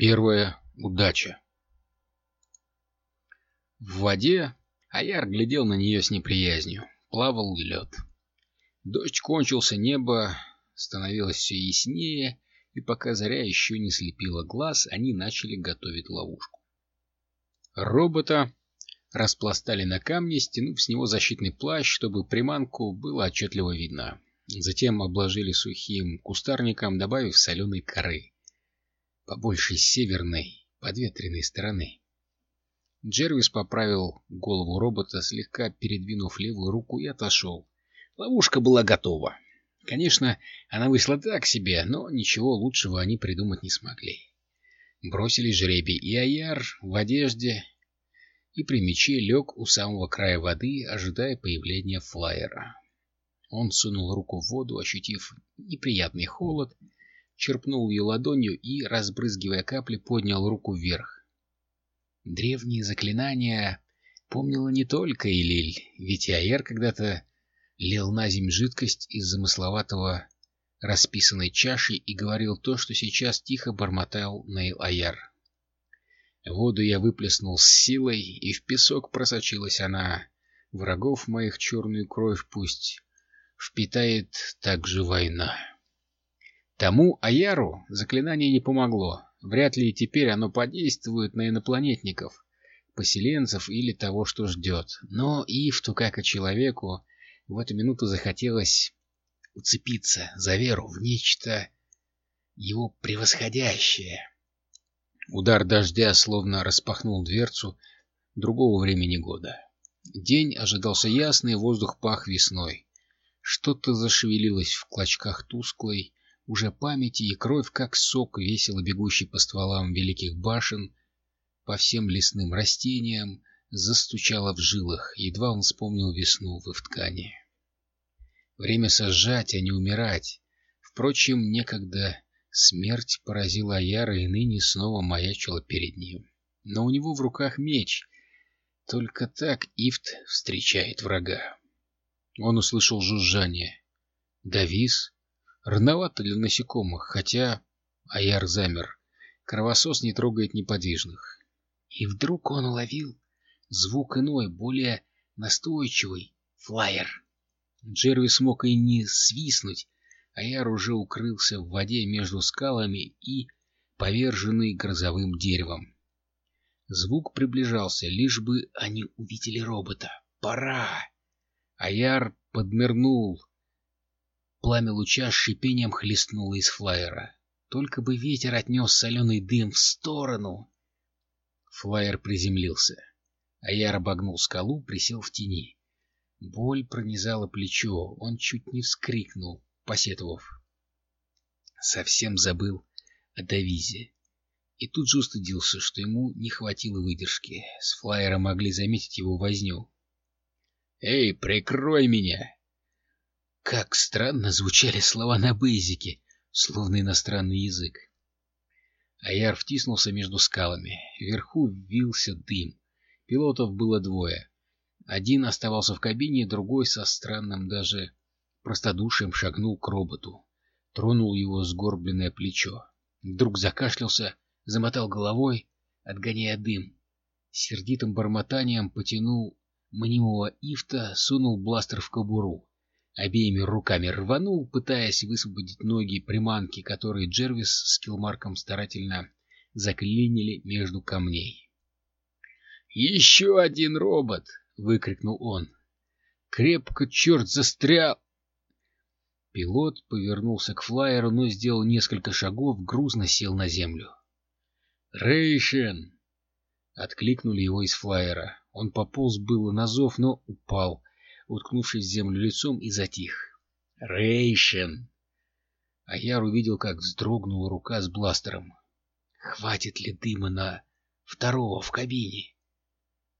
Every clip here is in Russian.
Первая удача. В воде Аяр глядел на нее с неприязнью. Плавал лед. Дождь кончился, небо становилось все яснее, и пока заря еще не слепила глаз, они начали готовить ловушку. Робота распластали на камне, стянув с него защитный плащ, чтобы приманку было отчетливо видно. Затем обложили сухим кустарником, добавив соленой коры побольше северной, подветренной стороны. Джервис поправил голову робота, слегка передвинув левую руку и отошел. Ловушка была готова. Конечно, она вышла так себе, но ничего лучшего они придумать не смогли. Бросили жребий, и Аяр в одежде и при мече лег у самого края воды, ожидая появления флайера. Он сунул руку в воду, ощутив неприятный холод, черпнул ее ладонью и, разбрызгивая капли, поднял руку вверх. Древние заклинания помнила не только Илиль, ведь Аэр когда-то лил на земь жидкость из замысловатого расписанной чаши и говорил то, что сейчас тихо бормотал Нейл Аяр. Воду я выплеснул с силой, и в песок просочилась она. Врагов моих черную кровь пусть впитает также война. Тому Аяру заклинание не помогло. Вряд ли теперь оно подействует на инопланетников, поселенцев или того, что ждет. Но Ифту, как и человеку, в эту минуту захотелось уцепиться за веру в нечто его превосходящее. Удар дождя словно распахнул дверцу другого времени года. День ожидался ясный, воздух пах весной. Что-то зашевелилось в клочках тусклой, уже памяти и кровь, как сок, весело бегущий по стволам великих башен, по всем лесным растениям, застучала в жилах, едва он вспомнил весну в ткани. Время сожжать, а не умирать. Впрочем, некогда смерть поразила Аяра и ныне снова маячила перед ним. Но у него в руках меч. Только так Ифт встречает врага. Он услышал жужжание. Давис Рановато для насекомых, хотя... Аяр замер. Кровосос не трогает неподвижных. И вдруг он уловил звук иной, более настойчивый. Флайер. Джерви смог и не свистнуть. Аяр уже укрылся в воде между скалами и поверженный грозовым деревом. Звук приближался, лишь бы они увидели робота. Пора! Аяр поднырнул Пламя луча с шипением хлестнуло из флайера. Только бы ветер отнес соленый дым в сторону. Флайер приземлился. а я обогнул скалу, присел в тени. Боль пронизала плечо, он чуть не вскрикнул, посетовав. Совсем забыл о Давизе. И тут же устыдился, что ему не хватило выдержки. С флайера могли заметить его возню. «Эй, прикрой меня!» Как странно звучали слова на бейзике, словно иностранный язык. Аяр втиснулся между скалами. Вверху вился дым. Пилотов было двое. Один оставался в кабине, другой со странным даже простодушием шагнул к роботу. Тронул его сгорбленное плечо. Вдруг закашлялся, замотал головой, отгоняя дым. Сердитым бормотанием потянул мнимого ифта, сунул бластер в кобуру обеими руками рванул, пытаясь высвободить ноги приманки, которые Джервис с Килмарком старательно заклинили между камней. «Еще один робот!» — выкрикнул он. «Крепко, черт, застрял!» Пилот повернулся к флайеру, но сделал несколько шагов, грузно сел на землю. «Рейшен!» — откликнули его из флайера. Он пополз было на зов, но упал, уткнувшись в землю лицом, и затих. «Рейшен!» А увидел, как вздрогнула рука с бластером. «Хватит ли дыма на второго в кабине?»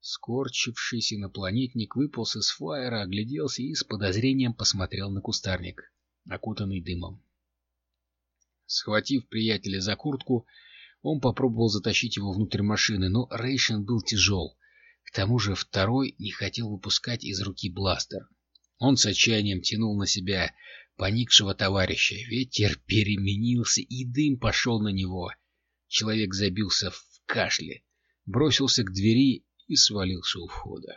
Скорчившийся инопланетник выполз из флайера, огляделся и с подозрением посмотрел на кустарник, окутанный дымом. Схватив приятеля за куртку, он попробовал затащить его внутрь машины, но Рейшен был тяжел. К тому же второй не хотел выпускать из руки бластер. Он с отчаянием тянул на себя поникшего товарища. Ветер переменился, и дым пошел на него. человек забился в кашле, бросился к двери и свалился у входа.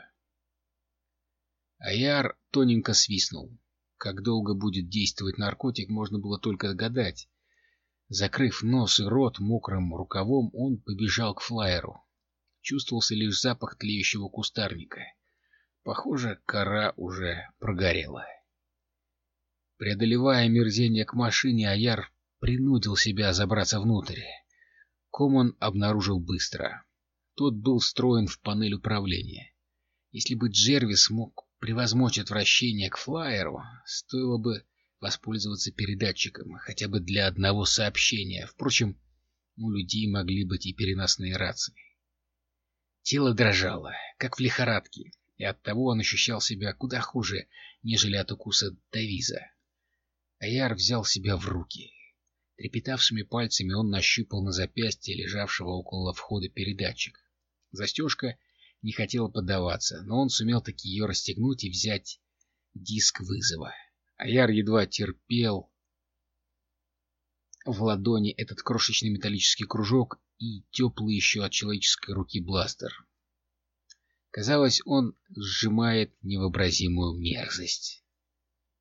Аяр тоненько свистнул. Как долго будет действовать наркотик, можно было только гадать. Закрыв нос и рот мокрым рукавом, он побежал к флайеру. Чувствовался лишь запах тлеющего кустарника. Похоже, кора уже прогорела. Преодолевая мерзение к машине, Аяр принудил себя забраться внутрь. Ком он обнаружил быстро. Тот был встроен в панель управления. Если бы Джервис мог превозмочь отвращение к флайеру, стоило бы воспользоваться передатчиком, хотя бы для одного сообщения. Впрочем, у людей могли быть и переносные рации. Тело дрожало, как в лихорадке, и оттого он ощущал себя куда хуже, нежели от укуса Давиза. Аяр взял себя в руки. Трепетавшими пальцами он нащупал на запястье лежавшего около входа передатчик. Застежка не хотела поддаваться, но он сумел таки ее расстегнуть и взять диск вызова. Аяр едва терпел в ладони этот крошечный металлический кружок и теплый еще от человеческой руки бластер. Казалось, он сжимает невообразимую мерзость.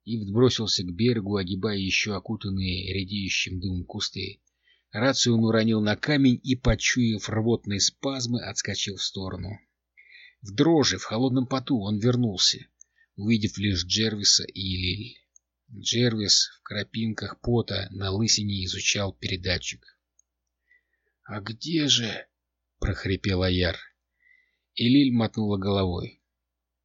Ивд бросился к берегу, огибая еще окутанные редеющим дымом кусты. Рацию он уронил на камень и, почуяв рвотные спазмы, отскочил в сторону. В дрожи, в холодном поту он вернулся, увидев лишь Джервиса и Лиль. Джервис в крапинках пота на лысине изучал передатчик. — А где же? — прохрипел Аяр. Элиль мотнула головой.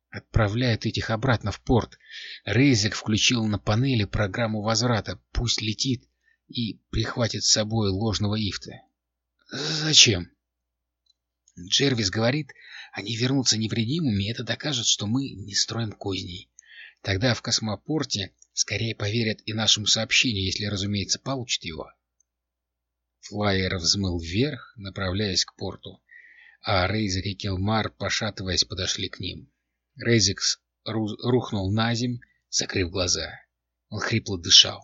Отправляет этих обратно в порт. Рейзек включил на панели программу возврата. Пусть летит и прихватит с собой ложного ифта. Зачем? Джервис говорит, они вернутся невредимыми, и это докажет, что мы не строим козней. Тогда в космопорте скорее поверят и нашему сообщению, если, разумеется, получат его. Флайер взмыл вверх, направляясь к порту, а Рейзек и Келмар, пошатываясь, подошли к ним. Рейзекс рухнул на земь, закрыв глаза. Он хрипло дышал.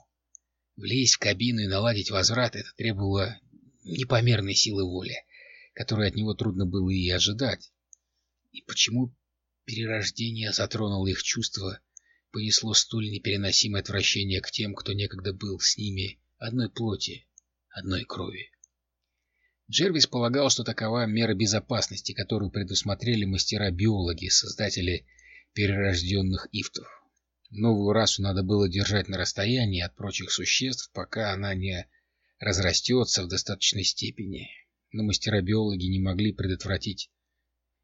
Влезть в кабину и наладить возврат — это требовало непомерной силы воли, которой от него трудно было и ожидать. И почему перерождение затронуло их чувства, понесло столь непереносимое отвращение к тем, кто некогда был с ними одной плоти, одной крови? Джервис полагал, что такова мера безопасности, которую предусмотрели мастера-биологи, создатели перерожденных ифтов. Новую расу надо было держать на расстоянии от прочих существ, пока она не разрастется в достаточной степени. Но мастера-биологи не могли предотвратить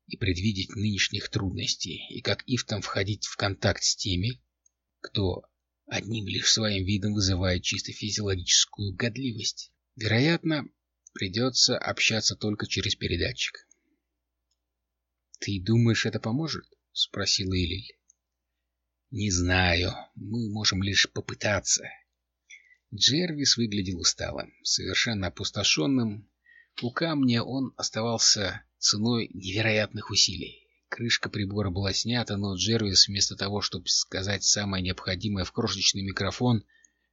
и предвидеть нынешних трудностей, и как ифтам входить в контакт с теми, кто одним лишь своим видом вызывает чисто физиологическую годливость. Вероятно, Придется общаться только через передатчик. — Ты думаешь, это поможет? — спросила Элиль. — Не знаю. Мы можем лишь попытаться. Джервис выглядел усталым, совершенно опустошенным. У камня он оставался ценой невероятных усилий. Крышка прибора была снята, но Джервис, вместо того, чтобы сказать самое необходимое в крошечный микрофон,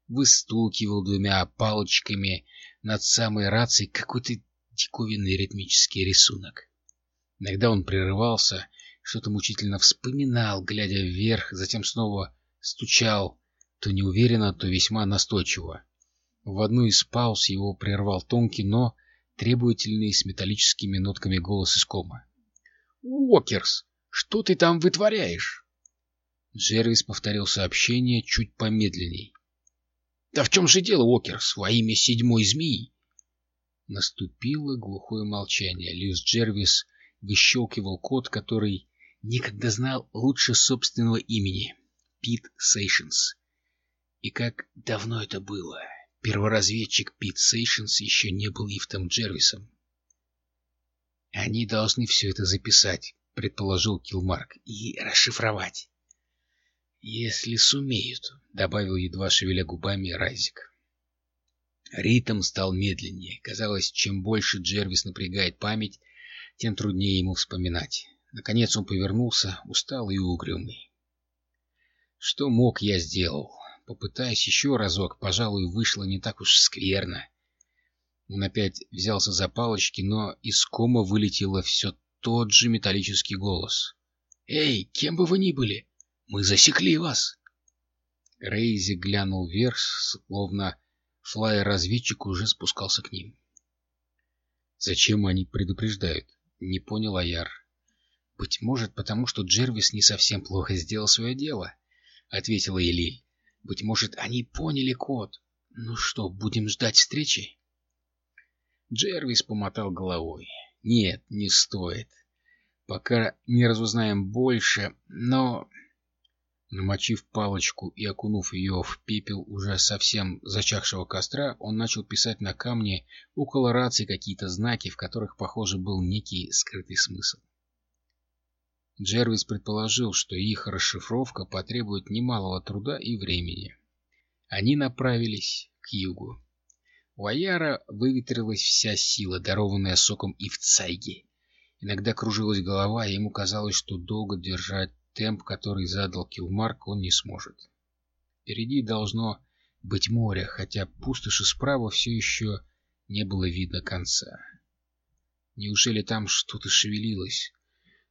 выстукивал двумя палочками над самой рацией какой-то диковинный ритмический рисунок. Иногда он прерывался, что-то мучительно вспоминал, глядя вверх, затем снова стучал, то неуверенно, то весьма настойчиво. В одну из пауз его прервал тонкий, но требовательный с металлическими нотками голос из кома. «Уокерс, что ты там вытворяешь?» Джервис повторил сообщение чуть помедленней. Да в чем же дело, Уокерс, во имя седьмой змеи? Наступило глухое молчание. Льюис Джервис выщелкивал код, который никогда знал лучше собственного имени. Пит Сейшенс. И как давно это было. Перворазведчик Пит Сейшенс еще не был Ифтом Джервисом. Они должны все это записать, предположил Килмарк, и расшифровать. «Если сумеют», — добавил едва шевеля губами Райзик. Ритм стал медленнее. Казалось, чем больше Джервис напрягает память, тем труднее ему вспоминать. Наконец он повернулся, усталый и угрюмый. «Что мог, я сделал. Попытаясь еще разок, пожалуй, вышло не так уж скверно. Он опять взялся за палочки, но из кома вылетело все тот же металлический голос. «Эй, кем бы вы ни были, мы засекли вас!» Рейзи глянул вверх, словно флайер-разведчик уже спускался к ним. «Зачем они предупреждают?» — не понял Аяр. «Быть может, потому что Джервис не совсем плохо сделал свое дело», — ответила Элиль. «Быть может, они поняли код. Ну что, будем ждать встречи?» Джервис помотал головой. «Нет, не стоит. Пока не разузнаем больше, но...» Намочив палочку и окунув ее в пепел уже совсем зачахшего костра, он начал писать на камне около рации какие-то знаки, в которых, похоже, был некий скрытый смысл. Джервис предположил, что их расшифровка потребует немалого труда и времени. Они направились к югу. У Аяра выветрилась вся сила, дарованная соком и в цайге. Иногда кружилась голова, и ему казалось, что долго держать Темп, который задал Килмарк, он не сможет. Впереди должно быть море, хотя пустоши справа все еще не было видно конца. Неужели там что-то шевелилось?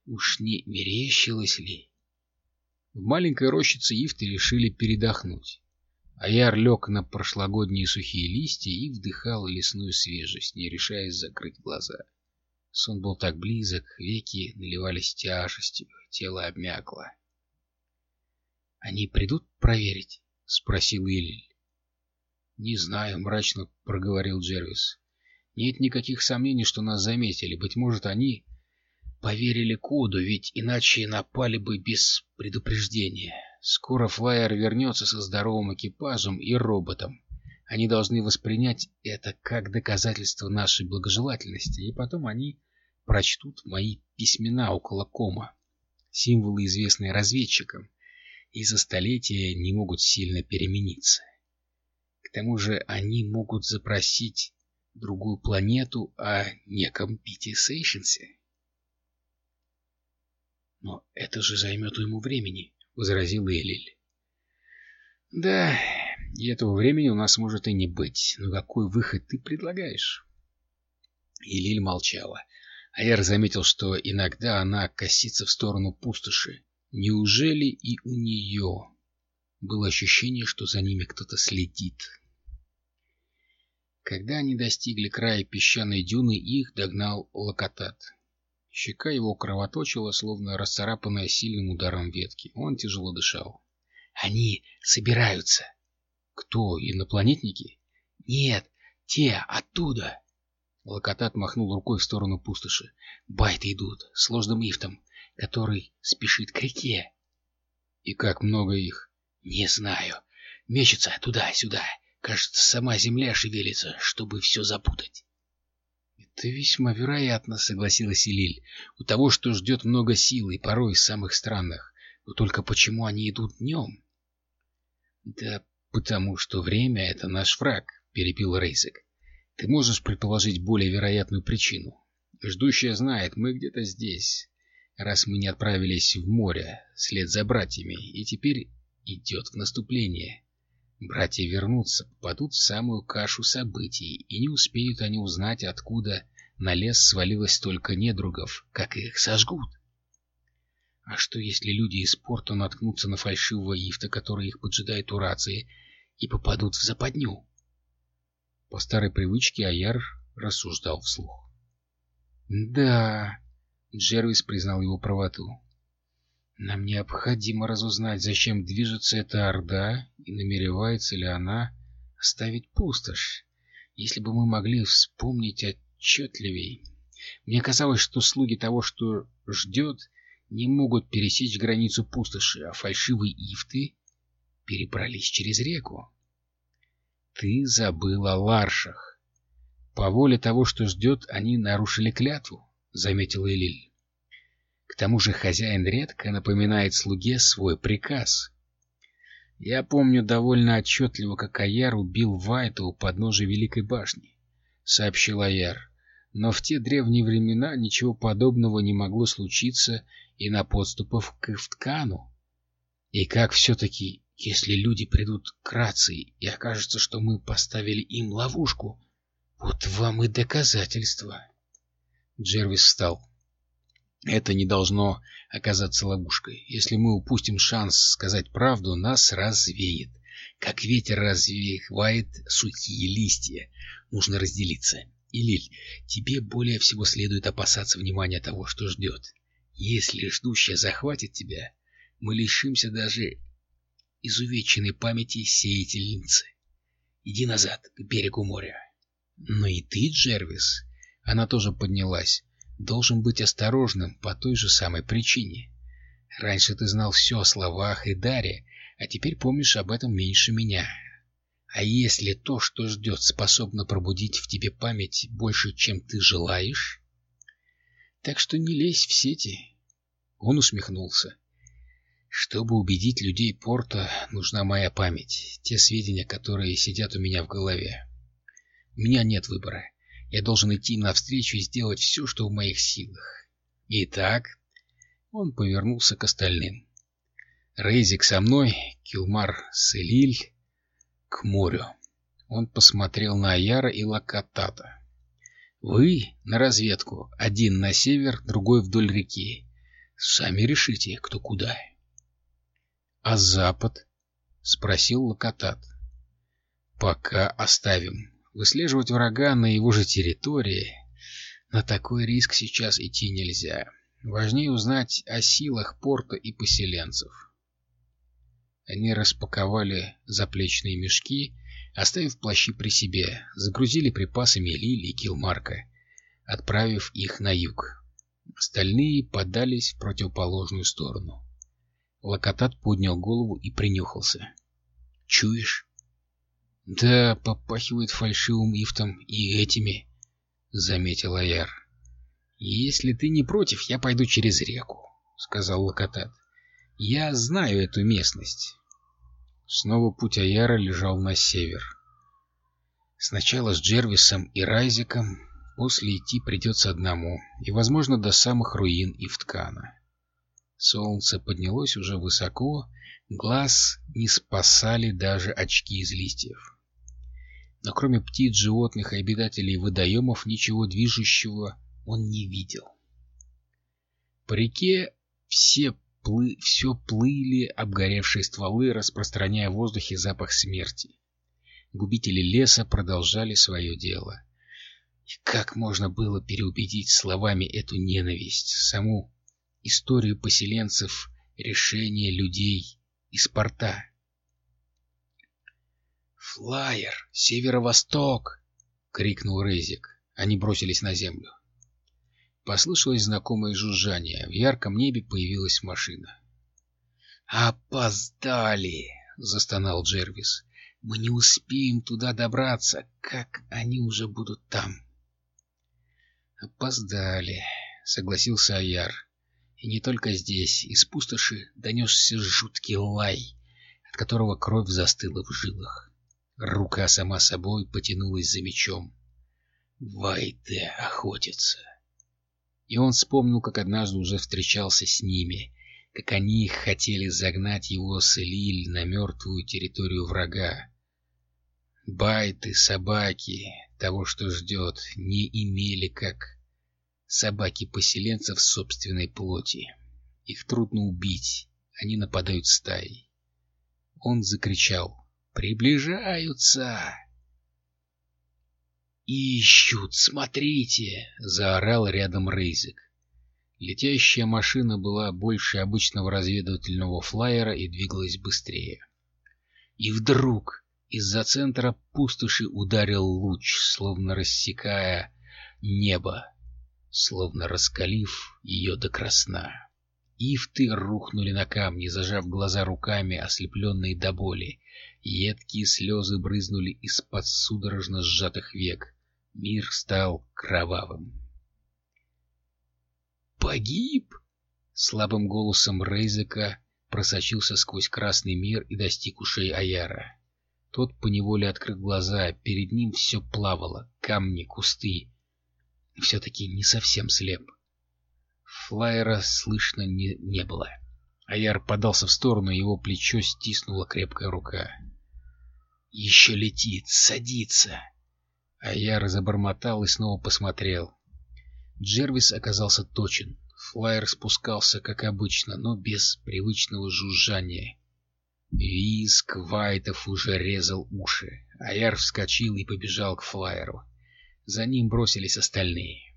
Уж не мерещилось ли? В маленькой рощице Ифты решили передохнуть. Аяр лег на прошлогодние сухие листья и вдыхал лесную свежесть, не решаясь закрыть глаза. Сон был так близок, веки наливались тяжестью, тело обмякло. — Они придут проверить? — спросил Иллиль. — Не знаю, — мрачно проговорил Джервис. — Нет никаких сомнений, что нас заметили. Быть может, они поверили коду, ведь иначе напали бы без предупреждения. Скоро флайер вернется со здоровым экипажем и роботом. Они должны воспринять это как доказательство нашей благожелательности, и потом они прочтут мои письмена около кома, символы, известные разведчикам, и за столетия не могут сильно перемениться. К тому же они могут запросить другую планету о неком Пити Сейшенсе. «Но это же займет ему времени», — возразил Элиль. «Да, и этого времени у нас может и не быть. Но какой выход ты предлагаешь?» Элиль молчала. Айр заметил, что иногда она косится в сторону пустоши. Неужели и у нее было ощущение, что за ними кто-то следит? Когда они достигли края песчаной дюны, их догнал Локотат. Щека его кровоточила, словно расцарапанная сильным ударом ветки. Он тяжело дышал. «Они собираются!» «Кто? Инопланетники?» «Нет, те оттуда!» Локотат махнул рукой в сторону пустоши. Байты идут с ложным ифтом, который спешит к реке. И как много их? Не знаю. Мечется туда-сюда. Кажется, сама земля шевелится, чтобы все запутать. Это весьма вероятно, согласилась Илиль. У того, что ждет много сил и порой самых странных. Но только почему они идут днем? Да потому что время — это наш враг, перебил Рейзек. Ты можешь предположить более вероятную причину? Ждущая знает, мы где-то здесь, раз мы не отправились в море вслед за братьями, и теперь идет в наступление. Братья вернутся, попадут в самую кашу событий, и не успеют они узнать, откуда на лес свалилось столько недругов, как их сожгут. А что, если люди из порта наткнутся на фальшивого ифта, который их поджидает у рации, и попадут в западню? По старой привычке Аяр рассуждал вслух. «Да...» — Джервис признал его правоту. «Нам необходимо разузнать, зачем движется эта Орда и намеревается ли она оставить пустошь. Если бы мы могли вспомнить отчетливей. Мне казалось, что слуги того, что ждет, не могут пересечь границу пустоши, а фальшивые ифты перебрались через реку. Ты забыл о ларшах. По воле того, что ждет, они нарушили клятву, — заметила Элиль. К тому же хозяин редко напоминает слуге свой приказ. Я помню довольно отчетливо, как Аяр убил Вайта у подножия Великой Башни, — сообщил Аяр. Но в те древние времена ничего подобного не могло случиться и на подступах к Ивткану. И как все-таки если люди придут к рации и окажется, что мы поставили им ловушку, Вот вам и доказательство. Джервис встал. Это не должно оказаться ловушкой. Если мы упустим шанс сказать правду, нас развеет. Как ветер развеивает сухие листья. Нужно разделиться. И, Лиль, тебе более всего следует опасаться внимания того, что ждет. Если ждущая захватит тебя, мы лишимся даже изувеченной памяти сеятельницы. Иди назад, к берегу моря. Но и ты, Джервис, она тоже поднялась, должен быть осторожным по той же самой причине. Раньше ты знал все о словах и даре, а теперь помнишь об этом меньше меня. А если то, что ждет, способно пробудить в тебе память больше, чем ты желаешь? Так что не лезь в сети. Он усмехнулся. Чтобы убедить людей порта, нужна моя память, те сведения, которые сидят у меня в голове. У меня нет выбора. Я должен идти им навстречу и сделать все, что в моих силах. Итак, он повернулся к остальным. Рейзик со мной, Килмар с Элиль к морю. Он посмотрел на Аяра и Лакатата. Вы на разведку, один на север, другой вдоль реки. Сами решите, кто куда. — А запад? — спросил Лакатат. — Пока оставим. Выслеживать врага на его же территории... На такой риск сейчас идти нельзя. Важнее узнать о силах порта и поселенцев. Они распаковали заплечные мешки, оставив плащи при себе, загрузили припасами Лили и Килмарка, отправив их на юг. Остальные подались в противоположную сторону. Локотат поднял голову и принюхался. «Чуешь?» «Да, попахивает фальшивым ифтом и этими», — заметил Аяр. «Если ты не против, я пойду через реку», — сказал Локотат. «Я знаю эту местность». Снова путь Аяра лежал на север. Сначала с Джервисом и Райзиком, после идти придется одному, и, возможно, до самых руин Ифткана. Солнце поднялось уже высоко, глаз не спасали даже очки из листьев. Но кроме птиц, животных и обитателей водоемов ничего движущего он не видел. По реке все, плы... все плыли обгоревшие стволы, распространяя в воздухе запах смерти. Губители леса продолжали свое дело. И как можно было переубедить словами эту ненависть, саму историю поселенцев, решение людей из порта? «Флайер! Северо-восток!» — крикнул Рейзик. Они бросились на землю. Послышалось знакомое жужжание. В ярком небе появилась машина. «Опоздали!» — застонал Джервис. «Мы не успеем туда добраться, как они уже будут там». «Опоздали», — согласился Аяр. И не только здесь. Из пустоши донесся жуткий лай, от которого кровь застыла в жилах. Рука сама собой потянулась за мечом. Вайде охотится. И он вспомнил, как однажды уже встречался с ними, как они хотели загнать его с Элиль на мертвую территорию врага. Байты, собаки, того, что ждет, не имели как собаки поселенцев собственной плоти. Их трудно убить, они нападают стаей. Он закричал приближаются. «Ищут, смотрите!» — заорал рядом Рейзик. Летящая машина была больше обычного разведывательного флайера и двигалась быстрее. И вдруг из-за центра пустоши ударил луч, словно рассекая небо, словно раскалив ее до красна. Ифты рухнули на камни, зажав глаза руками, ослепленные до боли, Едкие слезы брызнули из-под судорожно сжатых век. Мир стал кровавым. «Погиб!» Слабым голосом Рейзека просочился сквозь красный мир и достиг ушей Аяра. Тот поневоле открыл глаза, перед ним все плавало, камни, кусты. Все-таки не совсем слеп. Флайера слышно не, не было. Аяр подался в сторону, его плечо стиснула крепкая рука. Еще летит, садится. А я разобормотал и снова посмотрел. Джервис оказался точен. Флайер спускался, как обычно, но без привычного жужжания. Виск Вайтов уже резал уши. Аяр вскочил и побежал к флайеру. За ним бросились остальные.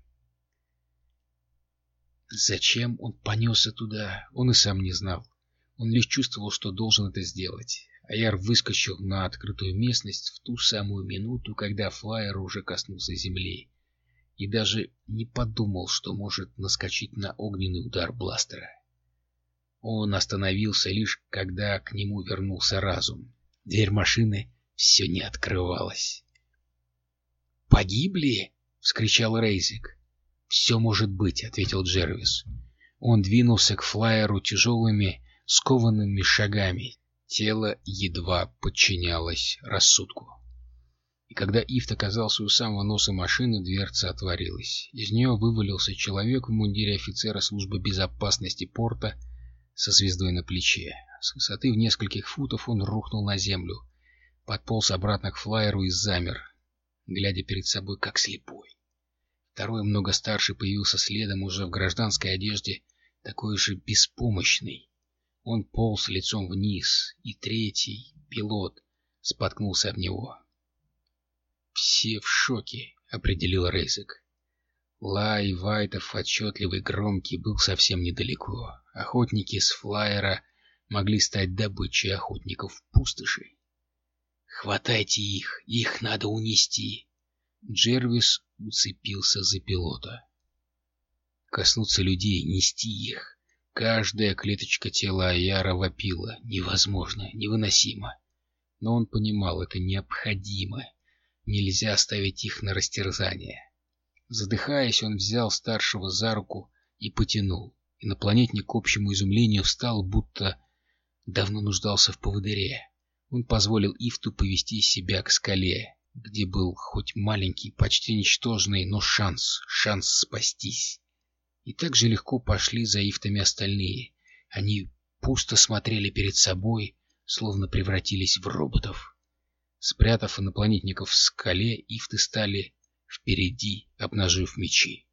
Зачем он понесся туда, он и сам не знал. Он лишь чувствовал, что должен это сделать. Аяр выскочил на открытую местность в ту самую минуту, когда флайер уже коснулся земли, и даже не подумал, что может наскочить на огненный удар бластера. Он остановился лишь, когда к нему вернулся разум. Дверь машины все не открывалась. «Погибли?» — вскричал Рейзик. «Все может быть», — ответил Джервис. Он двинулся к флайеру тяжелыми, скованными шагами. Тело едва подчинялось рассудку. И когда Ифт оказался у самого носа машины, дверца отворилась. Из нее вывалился человек в мундире офицера службы безопасности порта со звездой на плече. С высоты в нескольких футов он рухнул на землю, подполз обратно к флайеру и замер, глядя перед собой как слепой. Второй, много старше, появился следом уже в гражданской одежде, такой же беспомощный. Он полз лицом вниз, и третий, пилот, споткнулся об него. «Все в шоке», — определил Рейзек. Лай Вайтов, отчетливый громкий, был совсем недалеко. Охотники с флайера могли стать добычей охотников пустоши. «Хватайте их! Их надо унести!» Джервис уцепился за пилота. Коснуться людей, нести их. Каждая клеточка тела Аяра вопила. Невозможно, невыносимо. Но он понимал, это необходимо. Нельзя оставить их на растерзание. Задыхаясь, он взял старшего за руку и потянул. Инопланетник к общему изумлению встал, будто давно нуждался в поводыре. Он позволил Ифту повести себя к скале, где был хоть маленький, почти ничтожный, но шанс, шанс спастись. И так же легко пошли за Ифтами остальные. Они пусто смотрели перед собой, словно превратились в роботов. Спрятав инопланетников в скале, Ифты стали впереди, обнажив мечи.